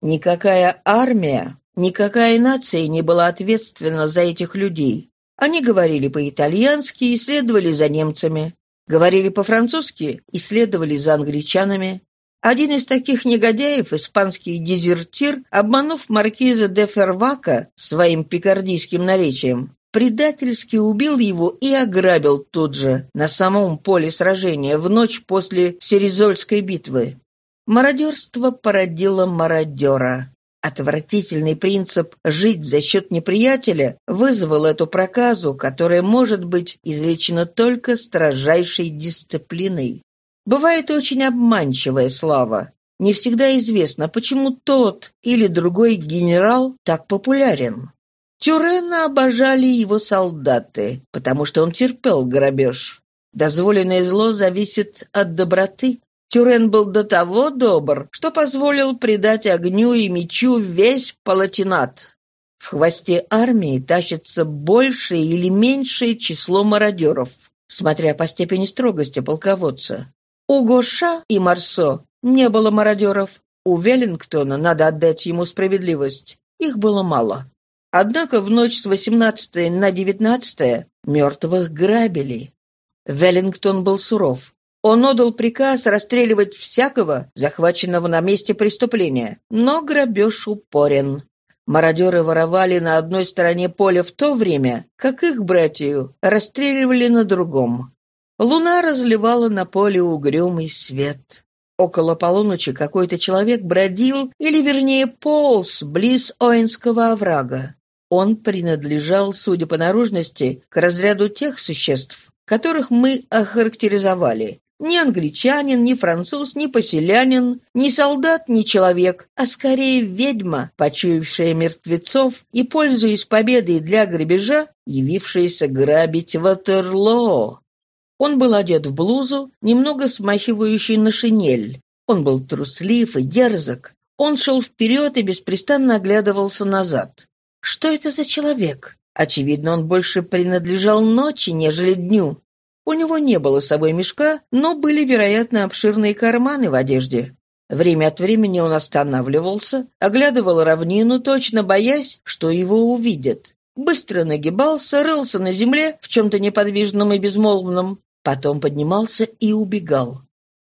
Никакая армия, Никакая нация не была ответственна за этих людей. Они говорили по-итальянски и следовали за немцами. Говорили по-французски и следовали за англичанами. Один из таких негодяев, испанский дезертир, обманув маркиза де Фервака своим пикардийским наречием, предательски убил его и ограбил тут же, на самом поле сражения, в ночь после Серезольской битвы. Мародерство породило мародера. Отвратительный принцип «жить за счет неприятеля» вызвал эту проказу, которая может быть излечена только строжайшей дисциплиной. Бывает очень обманчивая слава. Не всегда известно, почему тот или другой генерал так популярен. Тюрена обожали его солдаты, потому что он терпел грабеж. Дозволенное зло зависит от доброты, Тюрен был до того добр, что позволил придать огню и мечу весь палатинат. В хвосте армии тащится большее или меньшее число мародеров, смотря по степени строгости полководца. У Гоша и Марсо не было мародеров. У Веллингтона, надо отдать ему справедливость, их было мало. Однако в ночь с 18 на 19 мертвых грабили. Веллингтон был суров. Он отдал приказ расстреливать всякого, захваченного на месте преступления, но грабеж упорен. Мародеры воровали на одной стороне поля в то время, как их братью расстреливали на другом. Луна разливала на поле угрюмый свет. Около полуночи какой-то человек бродил, или вернее полз, близ Оинского оврага. Он принадлежал, судя по наружности, к разряду тех существ, которых мы охарактеризовали. Ни англичанин, ни француз, ни поселянин, ни солдат, ни человек, а скорее ведьма, почуявшая мертвецов и, пользуясь победой для грабежа, явившаяся грабить Ватерлоо. Он был одет в блузу, немного смахивающую на шинель. Он был труслив и дерзок. Он шел вперед и беспрестанно оглядывался назад. Что это за человек? Очевидно, он больше принадлежал ночи, нежели дню. У него не было с собой мешка, но были, вероятно, обширные карманы в одежде. Время от времени он останавливался, оглядывал равнину, точно боясь, что его увидят. Быстро нагибался, рылся на земле в чем-то неподвижном и безмолвном, потом поднимался и убегал.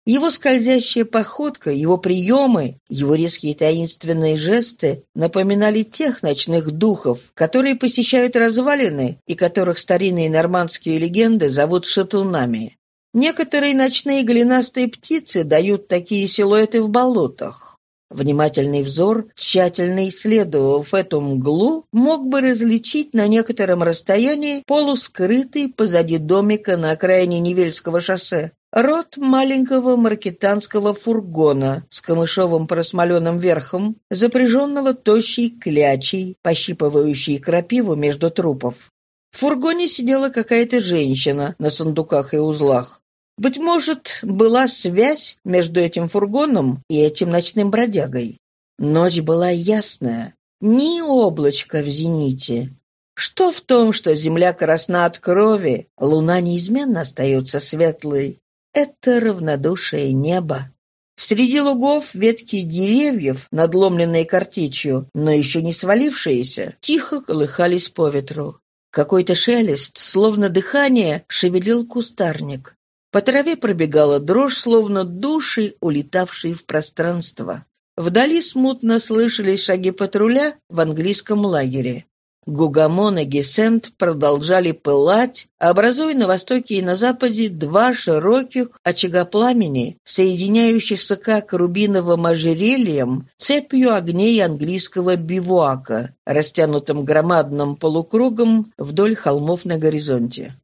Его скользящая походка, его приемы, его резкие таинственные жесты напоминали тех ночных духов, которые посещают развалины и которых старинные нормандские легенды зовут шатунами. Некоторые ночные голенастые птицы дают такие силуэты в болотах. Внимательный взор, тщательно исследовав эту мглу, мог бы различить на некотором расстоянии полускрытый позади домика на окраине Невельского шоссе Рот маленького маркетанского фургона с камышовым просмоленным верхом, запряженного тощей клячей, пощипывающей крапиву между трупов. В фургоне сидела какая-то женщина на сундуках и узлах. Быть может, была связь между этим фургоном и этим ночным бродягой. Ночь была ясная, ни облачка в зените. Что в том, что земля красна от крови, луна неизменно остается светлой? Это равнодушие неба. Среди лугов ветки деревьев, надломленные картечью, но еще не свалившиеся, тихо колыхались по ветру. Какой-то шелест, словно дыхание, шевелил кустарник. По траве пробегала дрожь, словно души, улетавшие в пространство. Вдали смутно слышались шаги патруля в английском лагере. Гугамон и Гесент продолжали пылать, образуя на востоке и на западе два широких очага пламени, соединяющихся как рубиновым ожерельем цепью огней английского бивуака, растянутым громадным полукругом вдоль холмов на горизонте.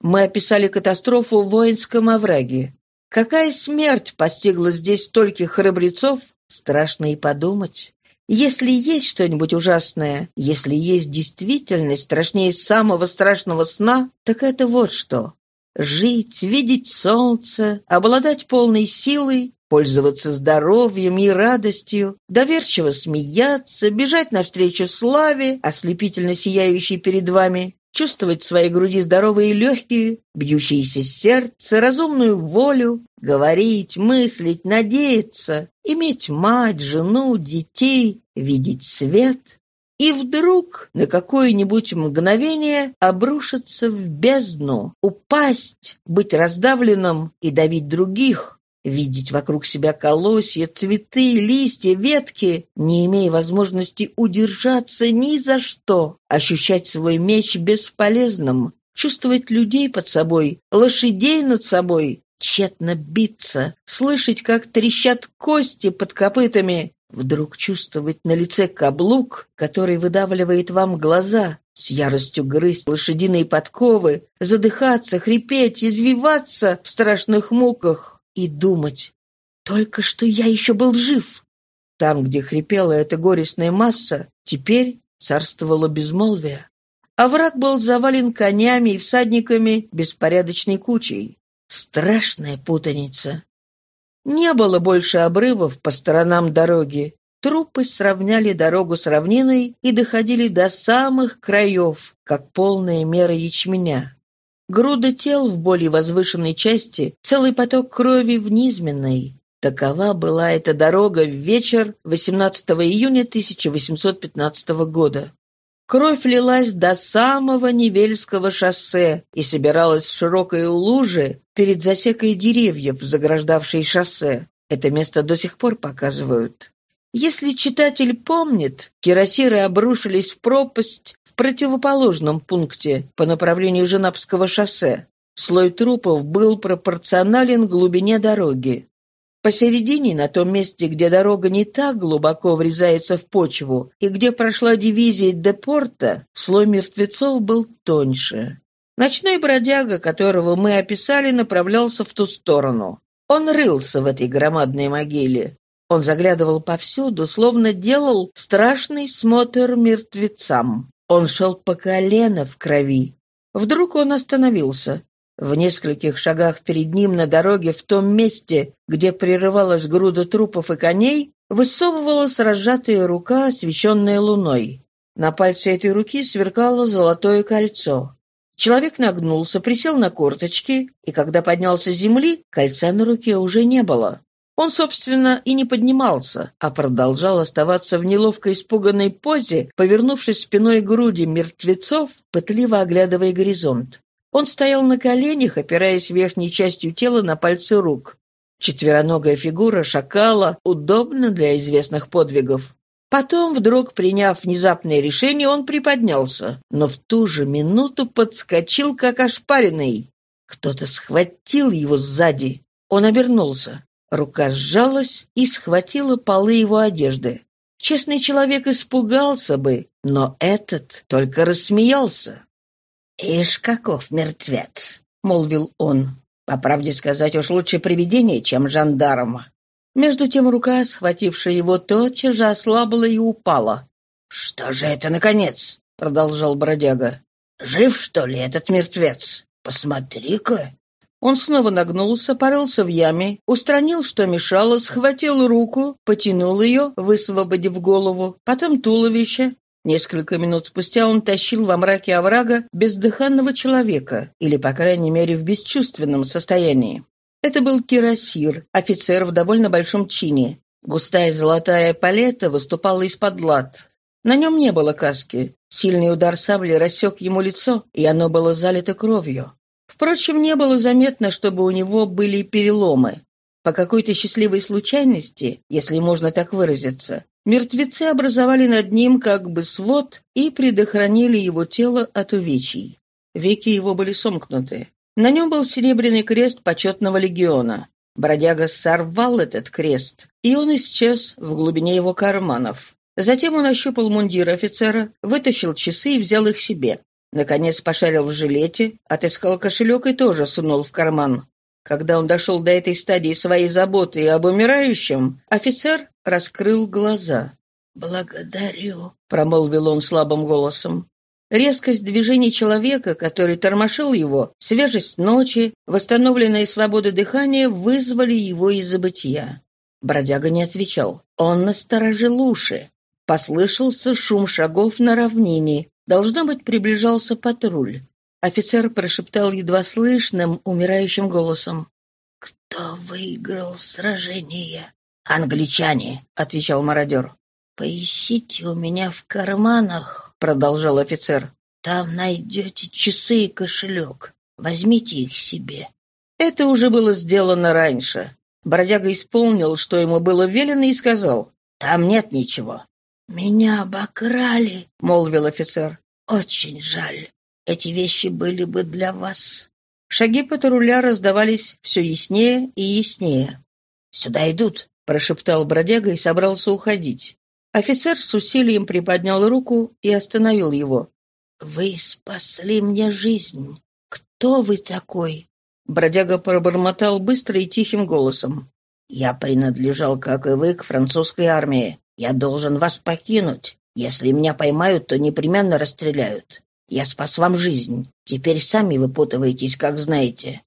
Мы описали катастрофу в воинском овраге. Какая смерть постигла здесь стольких храбрецов, страшно и подумать. Если есть что-нибудь ужасное, если есть действительность страшнее самого страшного сна, так это вот что. Жить, видеть солнце, обладать полной силой, пользоваться здоровьем и радостью, доверчиво смеяться, бежать навстречу славе, ослепительно сияющей перед вами, чувствовать в своей груди здоровые легкие, бьющееся сердце, разумную волю, говорить, мыслить, надеяться, иметь мать, жену, детей, видеть свет, и вдруг на какое-нибудь мгновение обрушиться в бездну, упасть, быть раздавленным и давить других, видеть вокруг себя колосья, цветы, листья, ветки, не имея возможности удержаться ни за что, ощущать свой меч бесполезным, чувствовать людей под собой, лошадей над собой, тщетно биться, слышать, как трещат кости под копытами, вдруг чувствовать на лице каблук, который выдавливает вам глаза, с яростью грызть лошадиные подковы, задыхаться, хрипеть, извиваться в страшных муках и думать. Только что я еще был жив. Там, где хрипела эта горестная масса, теперь царствовало безмолвие. А враг был завален конями и всадниками беспорядочной кучей. Страшная путаница. Не было больше обрывов по сторонам дороги. Трупы сравняли дорогу с равниной и доходили до самых краев, как полная мера ячменя. Груда тел в более возвышенной части, целый поток крови в низменной. Такова была эта дорога в вечер 18 июня 1815 года. Кровь лилась до самого Невельского шоссе и собиралась в широкой луже перед засекой деревьев, заграждавшей шоссе. Это место до сих пор показывают. Если читатель помнит, кирасиры обрушились в пропасть в противоположном пункте по направлению Женапского шоссе. Слой трупов был пропорционален глубине дороги. Посередине, на том месте, где дорога не так глубоко врезается в почву и где прошла дивизия Депорта, слой мертвецов был тоньше. Ночной бродяга, которого мы описали, направлялся в ту сторону. Он рылся в этой громадной могиле. Он заглядывал повсюду, словно делал страшный смотр мертвецам. Он шел по колено в крови. Вдруг он остановился. В нескольких шагах перед ним на дороге в том месте, где прерывалась груда трупов и коней, высовывалась разжатая рука, освещенная луной. На пальце этой руки сверкало золотое кольцо. Человек нагнулся, присел на корточки, и когда поднялся с земли, кольца на руке уже не было. Он, собственно, и не поднимался, а продолжал оставаться в неловко испуганной позе, повернувшись спиной к груди мертвецов, пытливо оглядывая горизонт. Он стоял на коленях, опираясь верхней частью тела на пальцы рук. Четвероногая фигура шакала удобна для известных подвигов. Потом, вдруг приняв внезапное решение, он приподнялся, но в ту же минуту подскочил, как ошпаренный. Кто-то схватил его сзади. Он обернулся. Рука сжалась и схватила полы его одежды. Честный человек испугался бы, но этот только рассмеялся. «Ишь, каков мертвец!» — молвил он. «По правде сказать, уж лучше привидение, чем жандарм». Между тем рука, схватившая его, тотчас же ослабла и упала. «Что же это, наконец?» — продолжал бродяга. «Жив, что ли, этот мертвец? Посмотри-ка!» Он снова нагнулся, порылся в яме, устранил, что мешало, схватил руку, потянул ее, высвободив голову, потом туловище. Несколько минут спустя он тащил во мраке оврага бездыханного человека, или, по крайней мере, в бесчувственном состоянии. Это был кирасир, офицер в довольно большом чине. Густая золотая палета выступала из-под лад. На нем не было каски. Сильный удар сабли рассек ему лицо, и оно было залито кровью. Впрочем, не было заметно, чтобы у него были переломы. По какой-то счастливой случайности, если можно так выразиться, мертвецы образовали над ним как бы свод и предохранили его тело от увечий. Веки его были сомкнуты. На нем был серебряный крест почетного легиона. Бродяга сорвал этот крест, и он исчез в глубине его карманов. Затем он ощупал мундир офицера, вытащил часы и взял их себе. Наконец пошарил в жилете, отыскал кошелек и тоже сунул в карман. Когда он дошел до этой стадии своей заботы об умирающем, офицер раскрыл глаза. «Благодарю», — промолвил он слабым голосом. Резкость движений человека, который тормошил его, свежесть ночи, восстановленная свобода дыхания вызвали его из забытия. Бродяга не отвечал. Он насторожил уши. Послышался шум шагов на равнине. Должно быть, приближался патруль. Офицер прошептал едва слышным, умирающим голосом. «Кто выиграл сражение?» «Англичане», — отвечал мародер. «Поищите у меня в карманах», — продолжал офицер. «Там найдете часы и кошелек. Возьмите их себе». Это уже было сделано раньше. Бродяга исполнил, что ему было велено, и сказал, «Там нет ничего. «Меня обокрали», — молвил офицер. «Очень жаль. Эти вещи были бы для вас». Шаги патруля раздавались все яснее и яснее. «Сюда идут», — прошептал бродяга и собрался уходить. Офицер с усилием приподнял руку и остановил его. «Вы спасли мне жизнь. Кто вы такой?» Бродяга пробормотал быстро и тихим голосом. «Я принадлежал, как и вы, к французской армии. Я должен вас покинуть. Если меня поймают, то непременно расстреляют. Я спас вам жизнь. Теперь сами выпутываетесь, как знаете».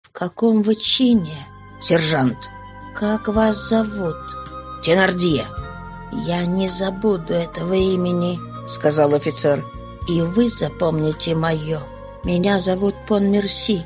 «В каком вы чине?» «Сержант». «Как вас зовут?» «Тенардье». «Я не забуду этого имени», — сказал офицер. «И вы запомните мое. Меня зовут Пон Мерси.